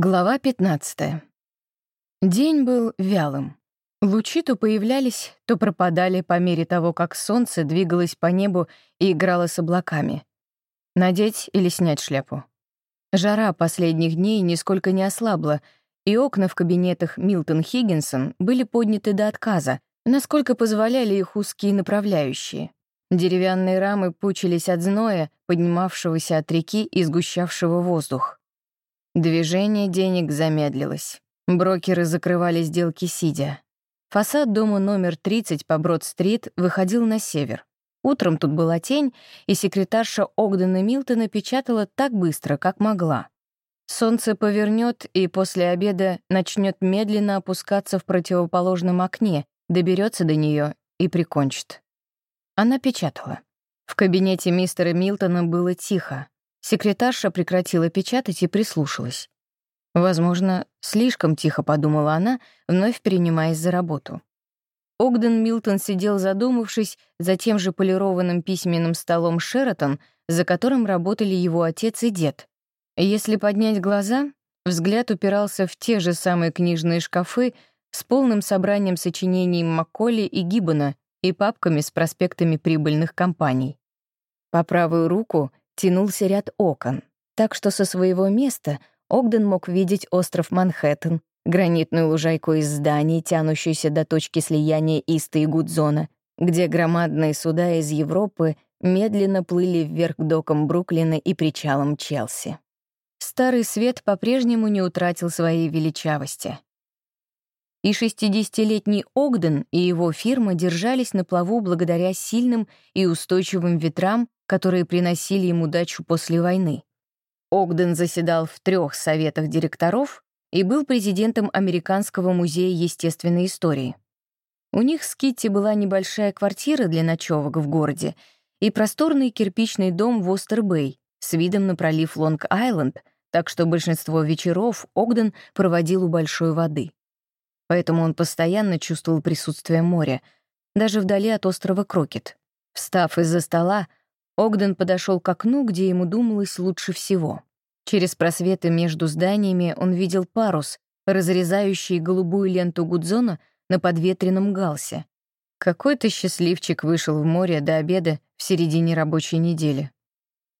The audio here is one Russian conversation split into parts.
Глава 15. День был вялым. Лучи то появлялись, то пропадали по мере того, как солнце двигалось по небу и играло с облаками. Надеть или снять шляпу? Жара последних дней нисколько не ослабла, и окна в кабинетах Милтон Хиггинсон были подняты до отказа, насколько позволяли их узкие направляющие. Деревянные рамы пучились от зноя, поднимавшегося от реки и сгущавшего воздух. Движение денег замедлилось. Брокеры закрывали сделки сидя. Фасад дома номер 30 по Брод-стрит выходил на север. Утром тут была тень, и секретарша Огдена Милтона печатала так быстро, как могла. Солнце повернет и после обеда начнет медленно опускаться в противоположном окне, доберется до нее и прикончит. Она печатала. В кабинете мистера Милтона было тихо. Секретарша прекратила печатать и прислушалась. Возможно, слишком тихо подумала она, вновь принимаясь за работу. Огден Милтон сидел задумавшись за тем же полированным письменным столом Шератон, за которым работали его отец и дед. Если поднять глаза, взгляд упирался в те же самые книжные шкафы с полным собранием сочинений Макколи и Гиббона и папками с проспектами прибыльных компаний. По правую руку тянулся ряд окон, так что со своего места Огден мог видеть остров Манхэттен, гранитную лужайку из зданий, тянущуюся до точки слияния Иста и Гудзона, где громадные суда из Европы медленно плыли вверх к докам Бруклина и причалам Челси. Старый свет по-прежнему не утратил своей величавости. И 60-летний Огден и его фирма держались на плаву благодаря сильным и устойчивым ветрам, которые приносили ему удачу после войны. Огден заседал в трех советах директоров и был президентом Американского музея естественной истории. У них с Китти была небольшая квартира для ночевок в городе и просторный кирпичный дом в Остербэй с видом на пролив Лонг-Айленд, так что большинство вечеров Огден проводил у большой воды. Поэтому он постоянно чувствовал присутствие моря, даже вдали от острова Крокет. Встав из-за стола, Огден подошел к окну, где ему думалось лучше всего. Через просветы между зданиями он видел парус, разрезающий голубую ленту Гудзона на подветренном галсе. Какой-то счастливчик вышел в море до обеда в середине рабочей недели.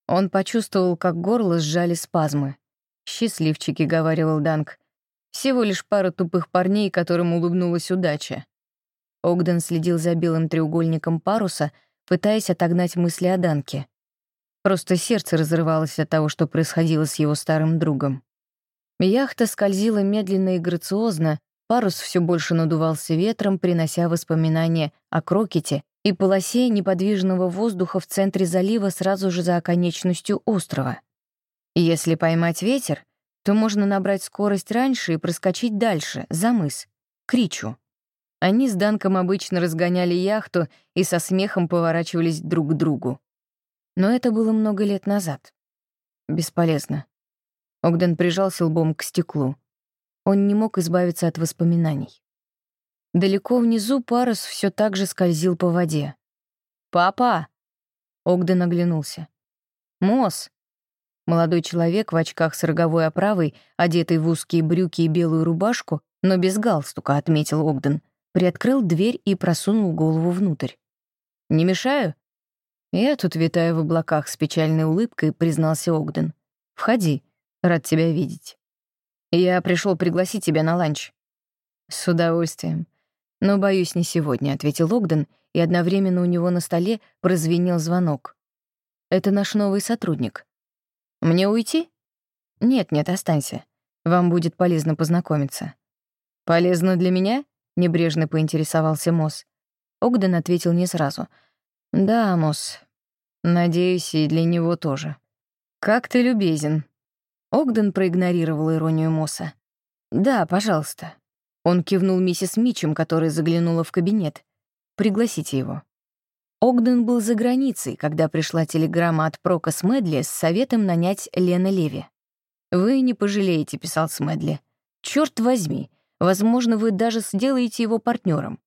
Он почувствовал, как горло сжали спазмы. «Счастливчики», — говорил Данк. «Всего лишь пара тупых парней, которым улыбнулась удача». Огден следил за белым треугольником паруса — пытаясь отогнать мысли о Данке. Просто сердце разрывалось от того, что происходило с его старым другом. Яхта скользила медленно и грациозно, парус все больше надувался ветром, принося воспоминания о Крокете и полосе неподвижного воздуха в центре залива сразу же за оконечностью острова. Если поймать ветер, то можно набрать скорость раньше и проскочить дальше, за мыс, к Ричу. Они с Данком обычно разгоняли яхту и со смехом поворачивались друг к другу. Но это было много лет назад. Бесполезно. Огден прижался лбом к стеклу. Он не мог избавиться от воспоминаний. Далеко внизу парус все так же скользил по воде. «Папа!» Огден оглянулся. «Мосс!» Молодой человек в очках с роговой оправой, одетый в узкие брюки и белую рубашку, но без галстука, отметил Огден, приоткрыл дверь и просунул голову внутрь. «Не мешаю?» «Я тут витаю в облаках с печальной улыбкой», — признался Огден. «Входи, рад тебя видеть». «Я пришел пригласить тебя на ланч». «С удовольствием. Но, боюсь, не сегодня», — ответил Огден, и одновременно у него на столе прозвенел звонок. «Это наш новый сотрудник». «Мне уйти?» «Нет-нет, останься. Вам будет полезно познакомиться». «Полезно для меня?» Небрежно поинтересовался Мосс. Огден ответил не сразу. «Да, Мосс. Надеюсь, и для него тоже». «Как ты любезен». Огден проигнорировал иронию Мосса. «Да, пожалуйста». Он кивнул миссис Мичем, которая заглянула в кабинет. «Пригласите его». Огден был за границей, когда пришла телеграмма от Прока Смедли с советом нанять Лена Леви. «Вы не пожалеете», — писал Смедли. «Чёрт возьми, Возможно, вы даже сделаете его партнером.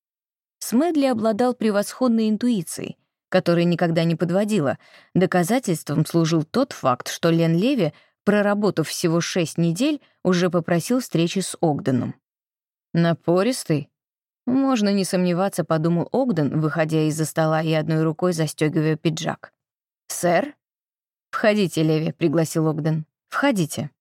Смедли обладал превосходной интуицией, которая никогда не подводила. Доказательством служил тот факт, что Лен Леви проработав всего шесть недель, уже попросил встречи с Огденом. «Напористый?» «Можно не сомневаться», — подумал Огден, выходя из-за стола и одной рукой застегивая пиджак. «Сэр?» «Входите, Леви», — пригласил Огден. «Входите».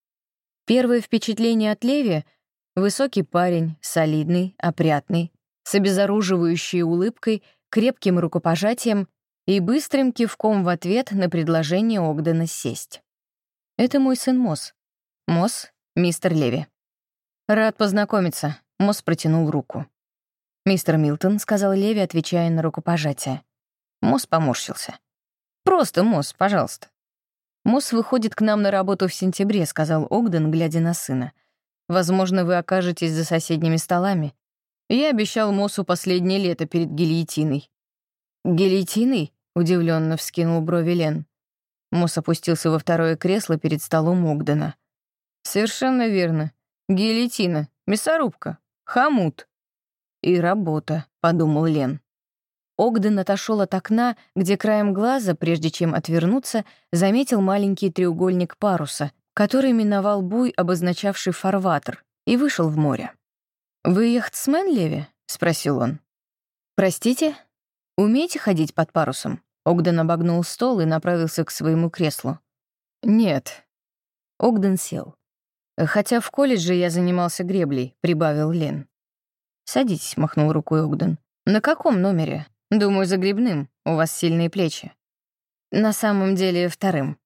Первое впечатление от Леви — высокий парень, солидный, опрятный, с обезоруживающей улыбкой, крепким рукопожатием и быстрым кивком в ответ на предложение Огдена сесть. «Это мой сын Мосс. Мосс, мистер Леви». «Рад познакомиться», — Мосс протянул руку. «Мистер Милтон», — сказал Леви, отвечая на рукопожатие. Мосс поморщился. «Просто Мосс, пожалуйста». «Мосс выходит к нам на работу в сентябре», — сказал Огден, глядя на сына. «Возможно, вы окажетесь за соседними столами. Я обещал Моссу последнее лето перед гильотиной». «Гильотиной?» — удивленно вскинул брови Лен. Мосс опустился во второе кресло перед столом Огдена. «Совершенно верно. Гильотина, мясорубка, хомут». «И работа», — подумал Лен. Огден отошел от окна, где краем глаза, прежде чем отвернуться, заметил маленький треугольник паруса, который миновал буй, обозначавший фарватер, и вышел в море. «Вы яхтсмен, Леви?» — спросил он. «Простите? Умеете ходить под парусом?» Огден обогнул стол и направился к своему креслу. «Нет». Огден сел. «Хотя в колледже я занимался греблей», — прибавил Лен. «Садитесь», — махнул рукой Огден. «На каком номере?» «Думаю, за грибным. У вас сильные плечи». «На самом деле, вторым».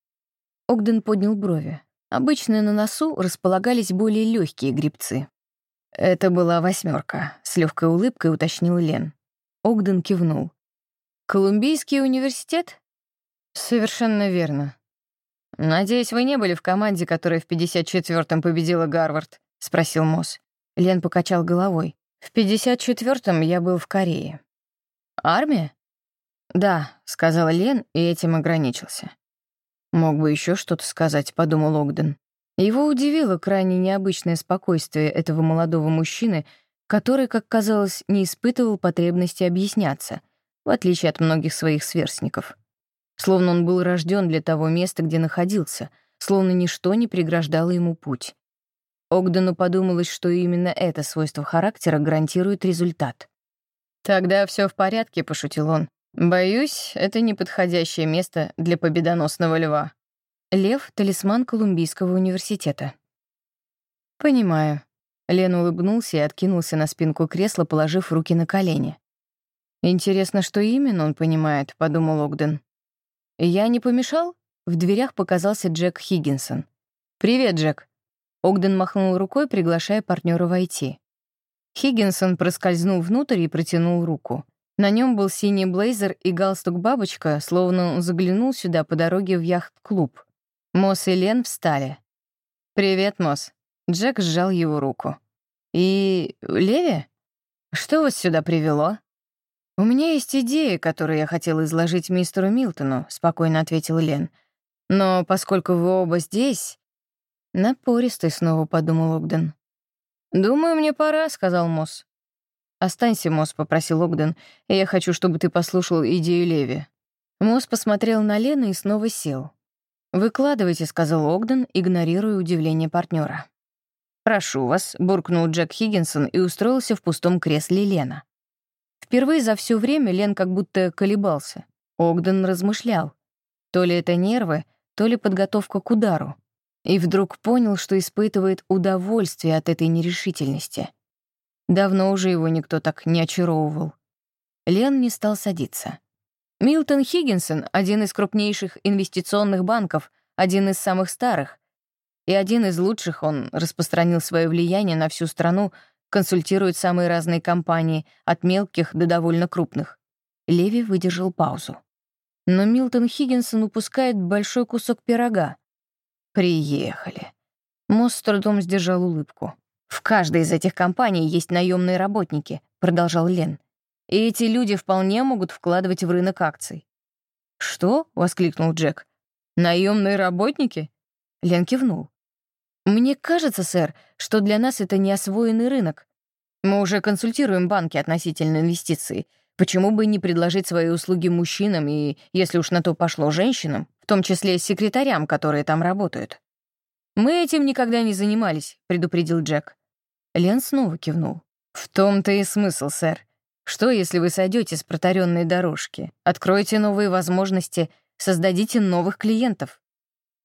Огден поднял брови. Обычно на носу располагались более легкие грибцы. Это была восьмерка, с легкой улыбкой уточнил Лен. Огден кивнул. «Колумбийский университет?» «Совершенно верно». «Надеюсь, вы не были в команде, которая в 54-м победила Гарвард?» — спросил Мосс. Лен покачал головой. В 54-м я был в Корее. Армия? Да, сказал Лен и этим ограничился. Мог бы еще что-то сказать, подумал Огден. Его удивило крайне необычное спокойствие этого молодого мужчины, который, как казалось, не испытывал потребности объясняться, в отличие от многих своих сверстников. Словно он был рожден для того места, где находился, словно ничто не преграждало ему путь. Огдену подумалось, что именно это свойство характера гарантирует результат. «Тогда все в порядке», — пошутил он. «Боюсь, это неподходящее место для победоносного льва». Лев — талисман Колумбийского университета. «Понимаю». Лен улыбнулся и откинулся на спинку кресла, положив руки на колени. «Интересно, что именно он понимает», — подумал Огден. «Я не помешал?» В дверях показался Джек Хиггинсон. «Привет, Джек», Огден махнул рукой, приглашая партнера войти. Хиггинсон проскользнул внутрь и протянул руку. На нем был синий блейзер и галстук-бабочка, словно он заглянул сюда по дороге в яхт-клуб. Мосс и Лен встали. «Привет, Мосс». Джек сжал его руку. «И... Леви? Что вас сюда привело?» «У меня есть идея, которую я хотел изложить мистеру Милтону», — спокойно ответил Лен. «Но поскольку вы оба здесь, «Напористый», — снова подумал Огден. «Думаю, мне пора», — сказал Мосс. «Останься, Мосс», — попросил Огден, «я хочу, чтобы ты послушал идею Леви». Мосс посмотрел на Лену и снова сел. «Выкладывайте», — сказал Огден, игнорируя удивление партнера. «Прошу вас», — буркнул Джек Хиггинсон и устроился в пустом кресле Лена. Впервые за все время Лен как будто колебался. Огден размышлял. То ли это нервы, то ли подготовка к удару и вдруг понял, что испытывает удовольствие от этой нерешительности. Давно уже его никто так не очаровывал. Лен не стал садиться. Милтон Хиггинсон — один из крупнейших инвестиционных банков, один из самых старых. И один из лучших он распространил свое влияние на всю страну, консультирует самые разные компании, от мелких до довольно крупных. Леви выдержал паузу. Но Милтон Хиггинсон упускает большой кусок пирога. Приехали. Мосс с трудом сдержал улыбку. «В каждой из этих компаний есть наемные работники», — продолжал Лен. «И эти люди вполне могут вкладывать в рынок акций». «Что?» — воскликнул Джек. «Наемные работники?» Лен кивнул. «Мне кажется, сэр, что для нас это не освоенный рынок. Мы уже консультируем банки относительно инвестиций. Почему бы не предложить свои услуги мужчинам и, если уж на то пошло, женщинам, в том числе секретарям, которые там работают? «Мы этим никогда не занимались», — предупредил Джек. Лен снова кивнул. «В том-то и смысл, сэр. Что, если вы сойдете с протаренной дорожки, откроете новые возможности, создадите новых клиентов?»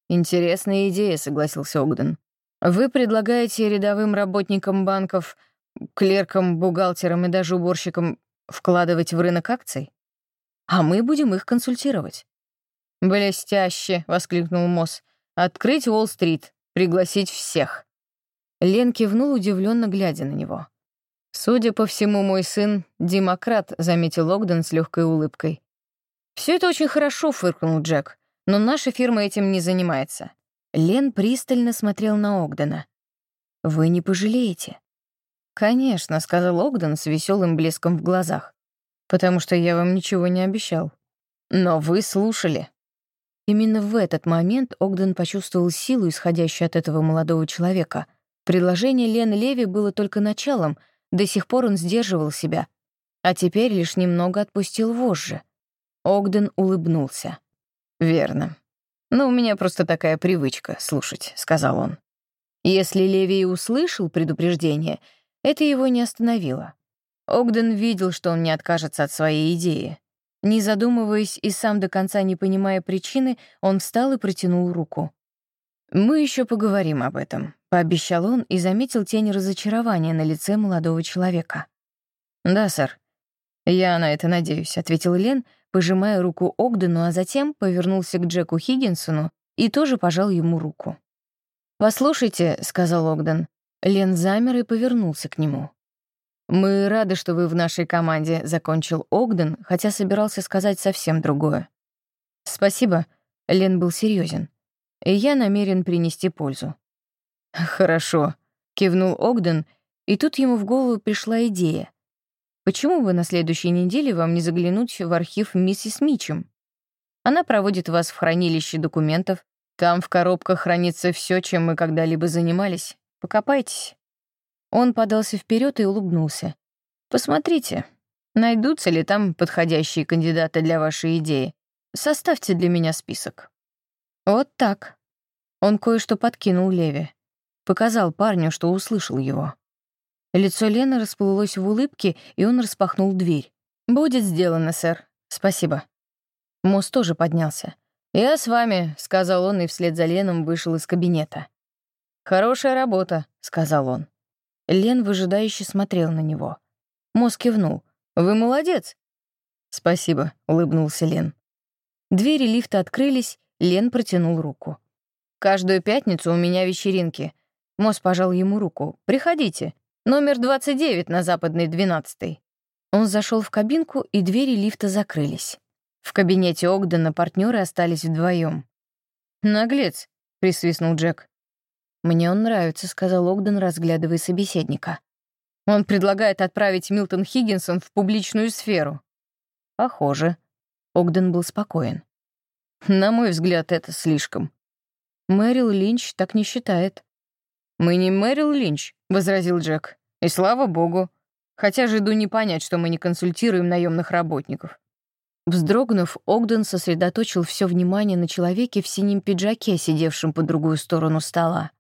«Интересная идея», — согласился Огден. «Вы предлагаете рядовым работникам банков, клеркам, бухгалтерам и даже уборщикам вкладывать в рынок акций? А мы будем их консультировать». «Блестяще!» — воскликнул Мосс. «Открыть Уолл-стрит, пригласить всех». Лен кивнул, удивленно глядя на него. «Судя по всему, мой сын — демократ», — заметил Огден с легкой улыбкой. Все это очень хорошо», — фыркнул Джек. Но наша фирма этим не занимается. Лен пристально смотрел на Огдена. «Вы не пожалеете?» «Конечно», — сказал Огден с веселым блеском в глазах. «Потому что я вам ничего не обещал. Но вы слушали». Именно в этот момент Огден почувствовал силу, исходящую от этого молодого человека. Предложение Лены Леви было только началом, до сих пор он сдерживал себя, а теперь лишь немного отпустил вожжи. Огден улыбнулся. «Верно. Но у меня просто такая привычка слушать», — сказал он. Если Леви услышал предупреждение, это его не остановило. Огден видел, что он не откажется от своей идеи. Не задумываясь и сам до конца не понимая причины, он встал и протянул руку. «Мы еще поговорим об этом», — пообещал он и заметил тень разочарования на лице молодого человека. «Да, сэр. Я на это надеюсь», — ответил Лен, — пожимая руку Огдену, а затем повернулся к Джеку Хиггинсону и тоже пожал ему руку. «Послушайте», — сказал Огден. Лен замер и повернулся к нему. «Мы рады, что вы в нашей команде», — закончил Огден, хотя собирался сказать совсем другое. «Спасибо», — Лен был серьезен. «И я намерен принести пользу». «Хорошо», — кивнул Огден, и тут ему в голову пришла идея. Почему бы на следующей неделе вам не заглянуть в архив миссис Мичем? Она проводит вас в хранилище документов. Там в коробках хранится все, чем мы когда-либо занимались. Покопайтесь». Он подался вперед и улыбнулся. «Посмотрите, найдутся ли там подходящие кандидаты для вашей идеи. Составьте для меня список». Вот так. Он кое-что подкинул Леви. Показал парню, что услышал его. Лицо Лены расплылось в улыбке, и он распахнул дверь. «Будет сделано, сэр. Спасибо». Мосс тоже поднялся. «Я с вами», — сказал он, и вслед за Леном вышел из кабинета. «Хорошая работа», — сказал он. Лен выжидающе смотрел на него. Мосс кивнул. «Вы молодец». «Спасибо», — улыбнулся Лен. Двери лифта открылись, Лен протянул руку. «Каждую пятницу у меня вечеринки». Мосс пожал ему руку. «Приходите. Номер 29 на западной 12 Он зашел в кабинку, и двери лифта закрылись. В кабинете Огдена партнеры остались вдвоем. «Наглец», — присвистнул Джек. «Мне он нравится», — сказал Огден, разглядывая собеседника. «Он предлагает отправить Милтон Хиггинсон в публичную сферу». «Похоже». Огден был спокоен. «На мой взгляд, это слишком». Мэрил Линч так не считает. «Мы не Мэрил Линч», — возразил Джек. И слава богу. Хотя жду не понять, что мы не консультируем наемных работников. Вздрогнув, Огден сосредоточил все внимание на человеке в синем пиджаке, сидевшем по другую сторону стола.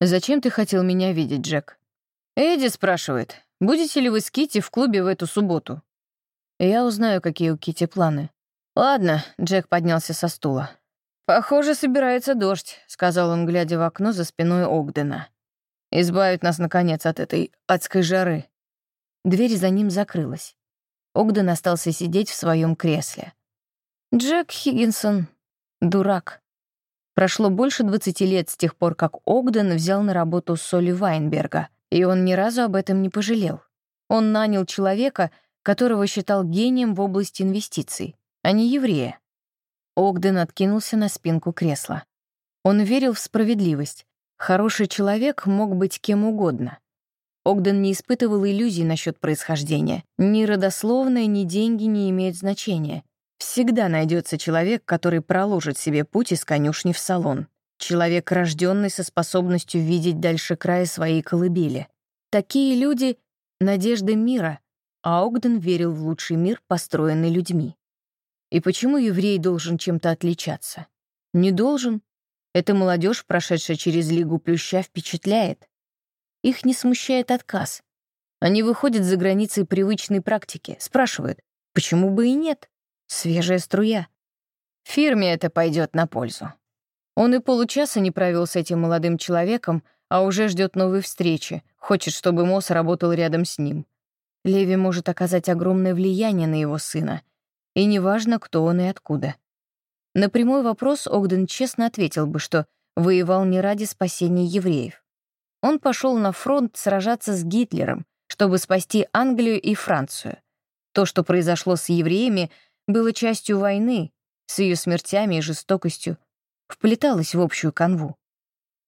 «Зачем ты хотел меня видеть, Джек?» «Эдди спрашивает, будете ли вы с Кити в клубе в эту субботу?» «Я узнаю, какие у Кити планы». «Ладно», — Джек поднялся со стула. «Похоже, собирается дождь», — сказал он, глядя в окно за спиной Огдена. Избавить нас, наконец, от этой адской жары. Дверь за ним закрылась. Огден остался сидеть в своем кресле. Джек Хиггинсон — дурак. Прошло больше 20 лет с тех пор, как Огден взял на работу Соли Вайнберга, и он ни разу об этом не пожалел. Он нанял человека, которого считал гением в области инвестиций, а не еврея. Огден откинулся на спинку кресла. Он верил в справедливость, Хороший человек мог быть кем угодно. Огден не испытывал иллюзий насчет происхождения. Ни родословное, ни деньги не имеют значения. Всегда найдется человек, который проложит себе путь из конюшни в салон. Человек, рожденный со способностью видеть дальше края своей колыбели. Такие люди — надежда мира, а Огден верил в лучший мир, построенный людьми. И почему еврей должен чем-то отличаться? Не должен, Эта молодежь, прошедшая через Лигу Плюща, впечатляет. Их не смущает отказ. Они выходят за границы привычной практики, спрашивают, почему бы и нет? Свежая струя. Фирме это пойдет на пользу. Он и получаса не провел с этим молодым человеком, а уже ждет новой встречи, хочет, чтобы Мосс работал рядом с ним. Леви может оказать огромное влияние на его сына. И неважно, кто он и откуда. На прямой вопрос Огден честно ответил бы, что воевал не ради спасения евреев. Он пошел на фронт сражаться с Гитлером, чтобы спасти Англию и Францию. То, что произошло с евреями, было частью войны, с ее смертями и жестокостью, вплеталось в общую канву.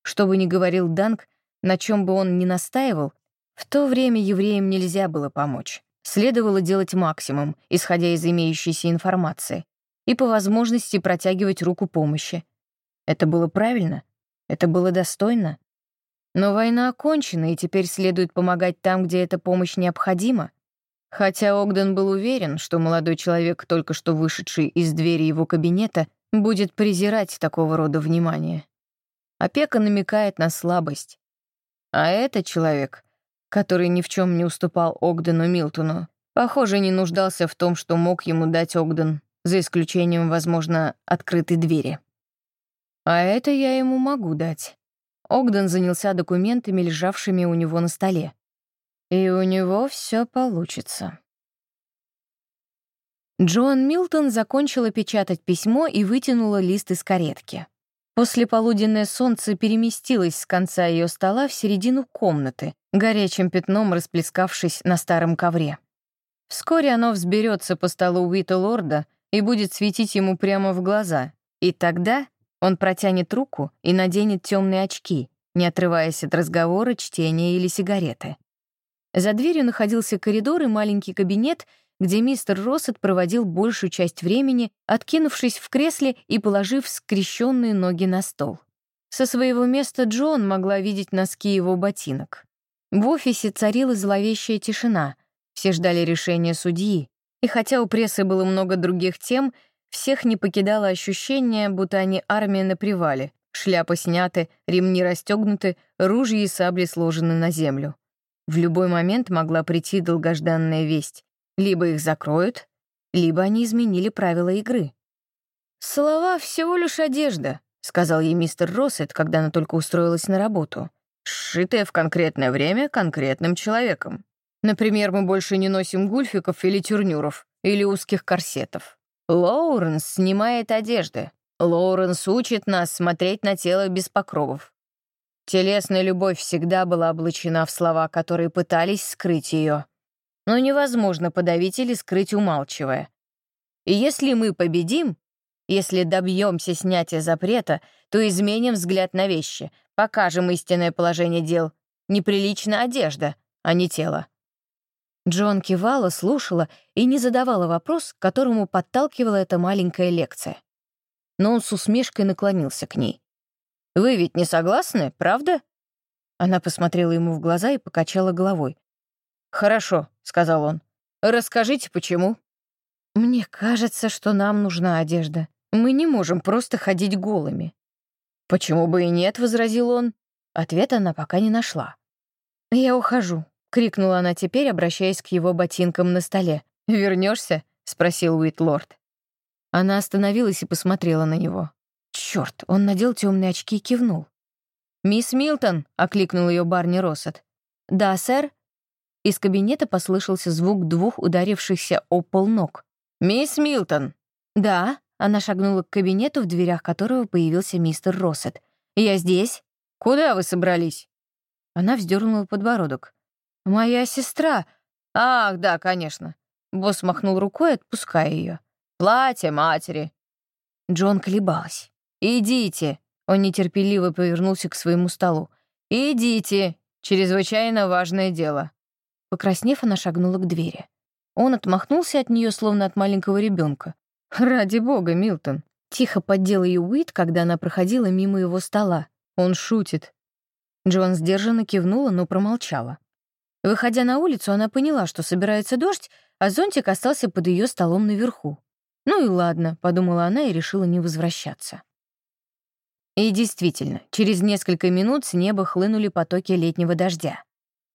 Что бы ни говорил Данк, на чем бы он ни настаивал, в то время евреям нельзя было помочь. Следовало делать максимум, исходя из имеющейся информации и по возможности протягивать руку помощи. Это было правильно, это было достойно. Но война окончена, и теперь следует помогать там, где эта помощь необходима. Хотя Огден был уверен, что молодой человек, только что вышедший из двери его кабинета, будет презирать такого рода внимание. Опека намекает на слабость. А этот человек, который ни в чем не уступал Огдену Милтону, похоже, не нуждался в том, что мог ему дать Огден за исключением, возможно, открытой двери. А это я ему могу дать. Огден занялся документами, лежавшими у него на столе. И у него все получится. Джоан Милтон закончила печатать письмо и вытянула лист из каретки. После полуденное солнце переместилось с конца ее стола в середину комнаты, горячим пятном расплескавшись на старом ковре. Вскоре оно взберется по столу Уита Лорда и будет светить ему прямо в глаза. И тогда он протянет руку и наденет темные очки, не отрываясь от разговора, чтения или сигареты. За дверью находился коридор и маленький кабинет, где мистер Россет проводил большую часть времени, откинувшись в кресле и положив скрещенные ноги на стол. Со своего места Джон могла видеть носки его ботинок. В офисе царила зловещая тишина. Все ждали решения судьи, и хотя у прессы было много других тем, всех не покидало ощущение, будто они армия на привале. Шляпы сняты, ремни расстегнуты, ружья и сабли сложены на землю. В любой момент могла прийти долгожданная весть. Либо их закроют, либо они изменили правила игры. «Слова — всего лишь одежда», — сказал ей мистер Россет, когда она только устроилась на работу, «сшитая в конкретное время конкретным человеком. Например, мы больше не носим гульфиков или тюрнюров, или узких корсетов. Лоуренс снимает одежды. Лоуренс учит нас смотреть на тело без покровов. Телесная любовь всегда была облачена в слова, которые пытались скрыть ее. Но невозможно подавить или скрыть, умалчивая. И если мы победим, если добьемся снятия запрета, то изменим взгляд на вещи, покажем истинное положение дел. Неприлична одежда, а не тело. Джон кивала, слушала и не задавала вопрос, которому подталкивала эта маленькая лекция. Но он с усмешкой наклонился к ней. «Вы ведь не согласны, правда?» Она посмотрела ему в глаза и покачала головой. «Хорошо», — сказал он. «Расскажите, почему?» «Мне кажется, что нам нужна одежда. Мы не можем просто ходить голыми». «Почему бы и нет?» — возразил он. Ответа она пока не нашла. «Я ухожу», — крикнула она теперь, обращаясь к его ботинкам на столе. Вернешься? спросил Уитлорд. Она остановилась и посмотрела на него. Черт, он надел темные очки и кивнул. «Мисс Милтон!» — окликнул ее Барни Россет. «Да, сэр?» Из кабинета послышался звук двух ударившихся о пол ног. «Мисс Милтон!» «Да», — она шагнула к кабинету, в дверях которого появился мистер Россет. «Я здесь?» «Куда вы собрались?» Она вздернула подбородок. «Моя сестра!» «Ах, да, конечно!» Босс махнул рукой, отпуская ее. «Платье матери!» Джон колебалась. «Идите!» Он нетерпеливо повернулся к своему столу. «Идите! Чрезвычайно важное дело!» Покраснев, она шагнула к двери. Он отмахнулся от нее, словно от маленького ребенка. «Ради бога, Милтон!» Тихо поддел ее Уит, когда она проходила мимо его стола. Он шутит. Джон сдержанно кивнула, но промолчала. Выходя на улицу, она поняла, что собирается дождь, а зонтик остался под ее столом наверху. «Ну и ладно», — подумала она и решила не возвращаться. И действительно, через несколько минут с неба хлынули потоки летнего дождя.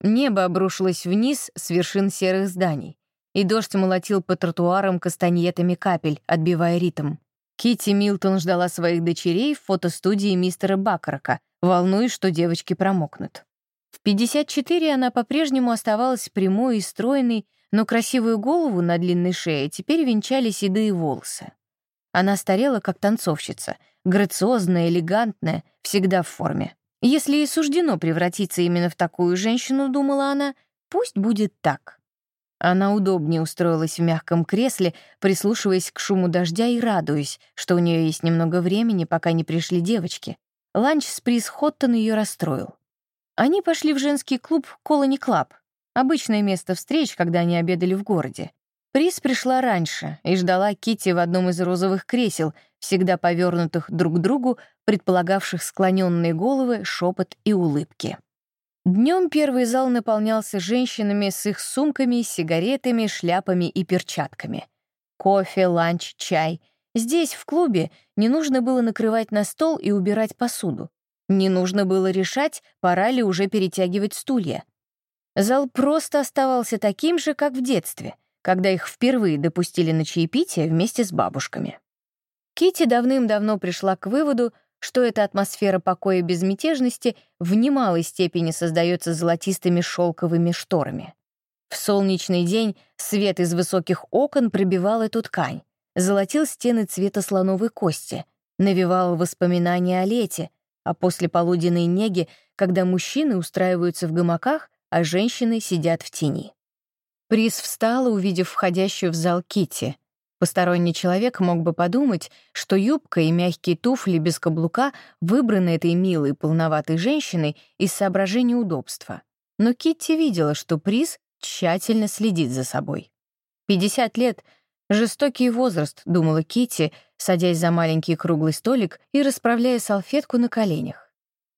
Небо обрушилось вниз с вершин серых зданий, и дождь молотил по тротуарам кастаньетами капель, отбивая ритм. Кити Милтон ждала своих дочерей в фотостудии мистера Бакарака, волнуясь, что девочки промокнут. В 54 она по-прежнему оставалась прямой и стройной, но красивую голову на длинной шее теперь венчали седые волосы. Она старела, как танцовщица, грациозная, элегантная, всегда в форме. Если и суждено превратиться именно в такую женщину, думала она, пусть будет так. Она удобнее устроилась в мягком кресле, прислушиваясь к шуму дождя и радуясь, что у нее есть немного времени, пока не пришли девочки. Ланч с Приз Хоттон ее расстроил. Они пошли в женский клуб «Colony Club», обычное место встреч, когда они обедали в городе. Приз пришла раньше и ждала Кити в одном из розовых кресел, всегда повернутых друг к другу, предполагавших склоненные головы, шепот и улыбки. Днем первый зал наполнялся женщинами с их сумками, сигаретами, шляпами и перчатками. Кофе, ланч, чай. Здесь, в клубе, не нужно было накрывать на стол и убирать посуду. Не нужно было решать, пора ли уже перетягивать стулья. Зал просто оставался таким же, как в детстве, когда их впервые допустили на чаепитие вместе с бабушками. Кити давным-давно пришла к выводу, что эта атмосфера покоя и безмятежности в немалой степени создается золотистыми шелковыми шторами. В солнечный день свет из высоких окон пробивал эту ткань, золотил стены цвета слоновой кости, навевал воспоминания о лете, а после полуденной неги, когда мужчины устраиваются в гамаках, а женщины сидят в тени. Приз встала, увидев входящую в зал Кити. Посторонний человек мог бы подумать, что юбка и мягкие туфли без каблука выбраны этой милой полноватой женщиной из соображений удобства. Но Китти видела, что приз тщательно следит за собой. 50 лет — жестокий возраст, думала Китти, садясь за маленький круглый столик и расправляя салфетку на коленях.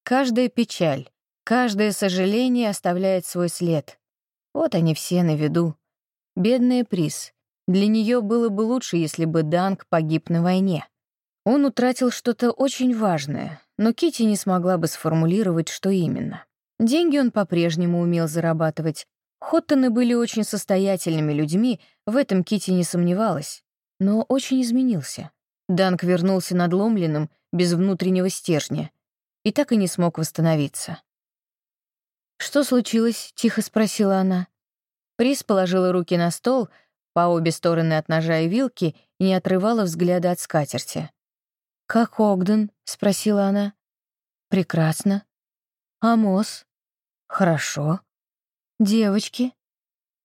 Каждая печаль, каждое сожаление оставляет свой след. Вот они все на виду. Бедная приз — для нее было бы лучше, если бы Данг погиб на войне. Он утратил что-то очень важное, но Кити не смогла бы сформулировать, что именно. Деньги он по-прежнему умел зарабатывать. Хоттоны были очень состоятельными людьми, в этом Кити не сомневалась, но очень изменился. Данг вернулся надломленным, без внутреннего стержня, и так и не смог восстановиться. «Что случилось?» — тихо спросила она. Прис положила руки на стол, по обе стороны от ножа и вилки и не отрывала взгляда от скатерти. «Как Огден?» — спросила она. «Прекрасно. Амос?» «Хорошо. Девочки?»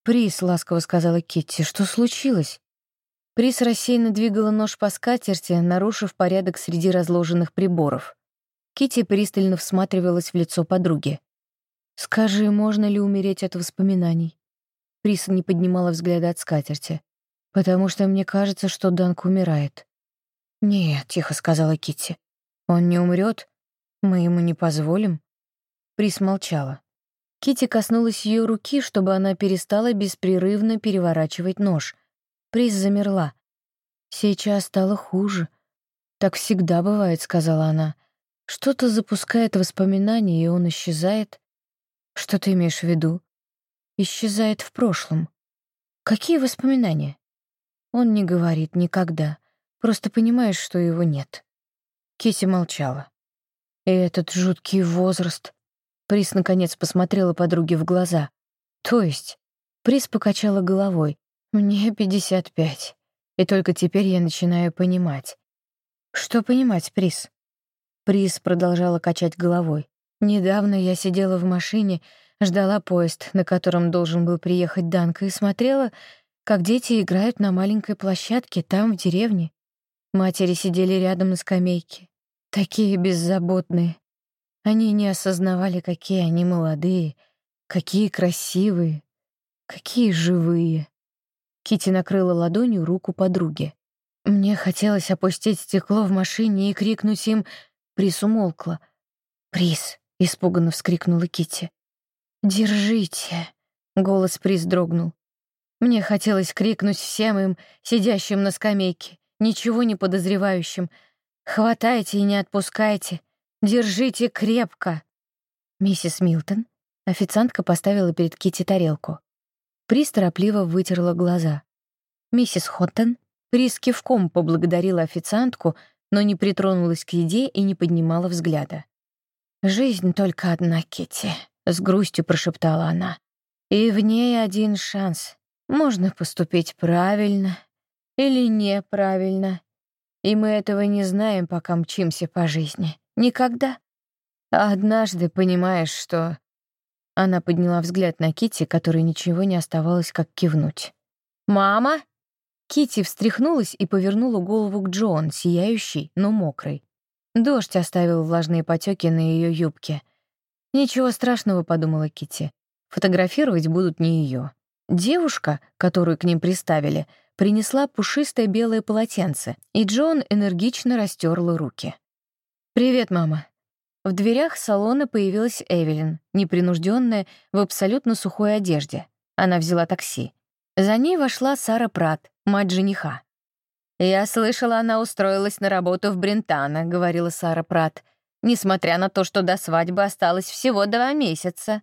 «Прис», — ласково сказала Китти, — «что случилось?» Прис рассеянно двигала нож по скатерти, нарушив порядок среди разложенных приборов. Китти пристально всматривалась в лицо подруги. «Скажи, можно ли умереть от воспоминаний?» Приса не поднимала взгляда от скатерти. «Потому что мне кажется, что Данк умирает». «Нет», — тихо сказала Китти. «Он не умрет. Мы ему не позволим». Прис молчала. Китти коснулась ее руки, чтобы она перестала беспрерывно переворачивать нож. Прис замерла. «Сейчас стало хуже. Так всегда бывает», — сказала она. «Что-то запускает воспоминания, и он исчезает». «Что ты имеешь в виду?» Исчезает в прошлом. Какие воспоминания? Он не говорит никогда, просто понимаешь, что его нет. Кити молчала. И этот жуткий возраст. Прис наконец посмотрела подруге в глаза. То есть, Прис покачала головой. Мне 55. И только теперь я начинаю понимать. Что понимать, Прис? Прис продолжала качать головой. Недавно я сидела в машине Ждала поезд, на котором должен был приехать Данка, и смотрела, как дети играют на маленькой площадке там, в деревне. Матери сидели рядом на скамейке. Такие беззаботные. Они не осознавали, какие они молодые, какие красивые, какие живые. Кити накрыла ладонью руку подруги. Мне хотелось опустить стекло в машине и крикнуть им «Прис умолкла». «Прис!» — испуганно вскрикнула Кити. «Держите!» — голос Приз дрогнул. Мне хотелось крикнуть всем им, сидящим на скамейке, ничего не подозревающим. «Хватайте и не отпускайте! Держите крепко!» «Миссис Милтон?» Официантка поставила перед Кити тарелку. Прис торопливо вытерла глаза. «Миссис Хоттон?» Прис кивком поблагодарила официантку, но не притронулась к еде и не поднимала взгляда. «Жизнь только одна, Кити, с грустью прошептала она. «И в ней один шанс. Можно поступить правильно или неправильно. И мы этого не знаем, пока мчимся по жизни. Никогда. Однажды понимаешь, что...» Она подняла взгляд на Кити, которой ничего не оставалось, как кивнуть. «Мама!» Кити встряхнулась и повернула голову к Джон, сияющей, но мокрой. Дождь оставил влажные потеки на ее юбке. «Ничего страшного», — подумала Кити. «Фотографировать будут не ее. Девушка, которую к ним приставили, принесла пушистое белое полотенце, и Джон энергично растерла руки. «Привет, мама». В дверях салона появилась Эвелин, непринужденная, в абсолютно сухой одежде. Она взяла такси. За ней вошла Сара Прат, мать жениха. «Я слышала, она устроилась на работу в Брентано», — говорила Сара Прат, «несмотря на то, что до свадьбы осталось всего два месяца».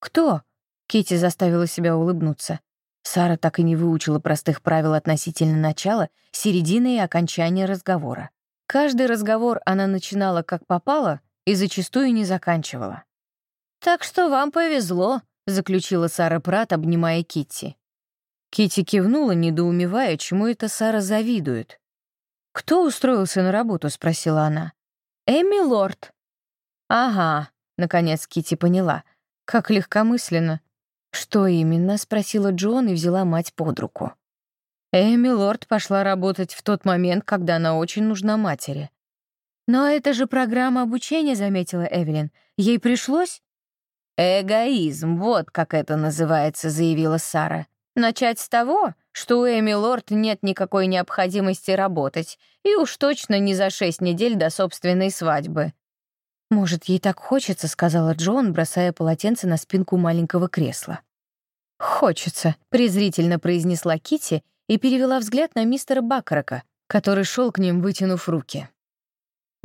«Кто?» — Кити заставила себя улыбнуться. Сара так и не выучила простых правил относительно начала, середины и окончания разговора. Каждый разговор она начинала как попало и зачастую не заканчивала. «Так что вам повезло», — заключила Сара Прат, обнимая Китти. Кити кивнула, недоумевая, чему это Сара завидует. «Кто устроился на работу?» — спросила она. «Эми Лорд». «Ага», — наконец Кити поняла. «Как легкомысленно». «Что именно?» — спросила Джон и взяла мать под руку. Эми Лорд пошла работать в тот момент, когда она очень нужна матери. «Но это же программа обучения», — заметила Эвелин. «Ей пришлось?» «Эгоизм, вот как это называется», — заявила Сара. Начать с того, что у Эми Лорд нет никакой необходимости работать, и уж точно не за шесть недель до собственной свадьбы. «Может, ей так хочется», — сказала Джон, бросая полотенце на спинку маленького кресла. «Хочется», — презрительно произнесла Кити и перевела взгляд на мистера Баккарака, который шел к ним, вытянув руки.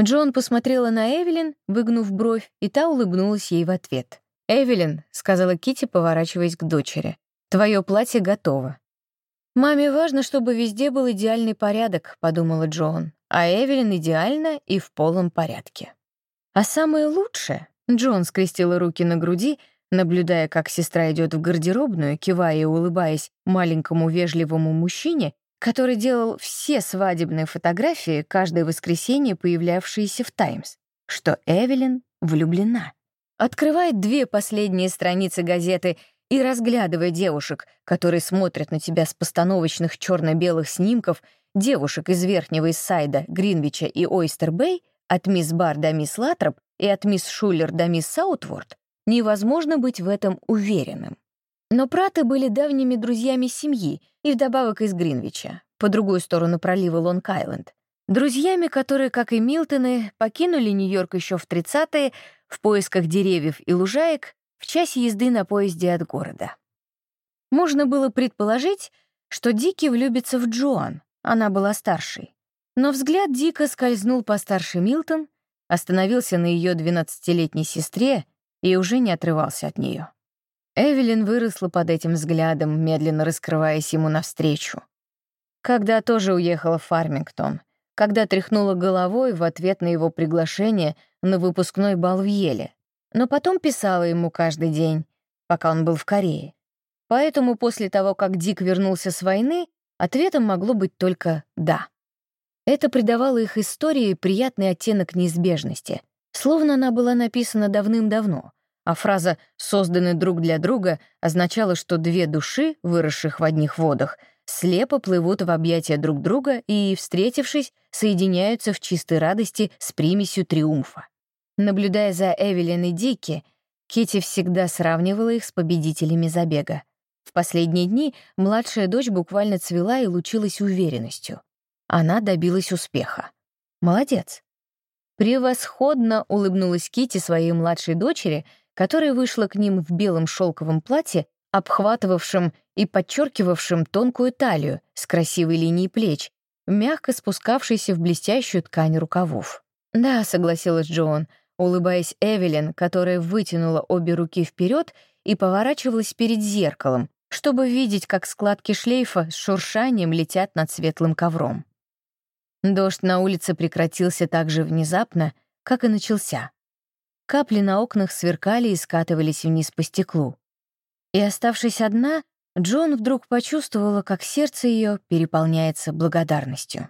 Джон посмотрела на Эвелин, выгнув бровь, и та улыбнулась ей в ответ. «Эвелин», — сказала Кити, поворачиваясь к дочери, Твое платье готово». «Маме важно, чтобы везде был идеальный порядок», — подумала Джон, а Эвелин идеально и в полном порядке. А самое лучшее — Джон скрестила руки на груди, наблюдая, как сестра идет в гардеробную, кивая и улыбаясь маленькому вежливому мужчине, который делал все свадебные фотографии, каждое воскресенье появлявшиеся в «Таймс», что Эвелин влюблена. Открывает две последние страницы газеты и разглядывая девушек, которые смотрят на тебя с постановочных черно-белых снимков, девушек из Верхнего Иссайда, Гринвича и Ойстер-Бэй, от мисс Бар до мисс Латроп и от мисс Шулер до мисс Саутворд, невозможно быть в этом уверенным. Но Праты были давними друзьями семьи и вдобавок из Гринвича, по другую сторону пролива Лонг-Айленд. Друзьями, которые, как и Милтоны, покинули Нью-Йорк еще в 30-е в поисках деревьев и лужаек в часе езды на поезде от города. Можно было предположить, что Дики влюбится в Джоан, она была старшей. Но взгляд Дика скользнул по старше Милтон, остановился на ее двенадцатилетней сестре и уже не отрывался от нее. Эвелин выросла под этим взглядом, медленно раскрываясь ему навстречу. Когда тоже уехала в Фармингтон, когда тряхнула головой в ответ на его приглашение на выпускной бал в Еле, но потом писала ему каждый день, пока он был в Корее. Поэтому после того, как Дик вернулся с войны, ответом могло быть только «да». Это придавало их истории приятный оттенок неизбежности, словно она была написана давным-давно, а фраза «созданы друг для друга» означала, что две души, выросших в одних водах, слепо плывут в объятия друг друга и, встретившись, соединяются в чистой радости с примесью триумфа. Наблюдая за Эвелин и Дики, Кити всегда сравнивала их с победителями забега. В последние дни младшая дочь буквально цвела и лучилась уверенностью. Она добилась успеха. Молодец. Превосходно улыбнулась Кити своей младшей дочери, которая вышла к ним в белом шелковом платье, обхватывавшем и подчеркивавшем тонкую талию с красивой линией плеч, мягко спускавшейся в блестящую ткань рукавов. «Да», — согласилась Джоан, улыбаясь Эвелин, которая вытянула обе руки вперед и поворачивалась перед зеркалом, чтобы видеть, как складки шлейфа с шуршанием летят над светлым ковром. Дождь на улице прекратился так же внезапно, как и начался. Капли на окнах сверкали и скатывались вниз по стеклу. И, оставшись одна, Джон вдруг почувствовала, как сердце ее переполняется благодарностью.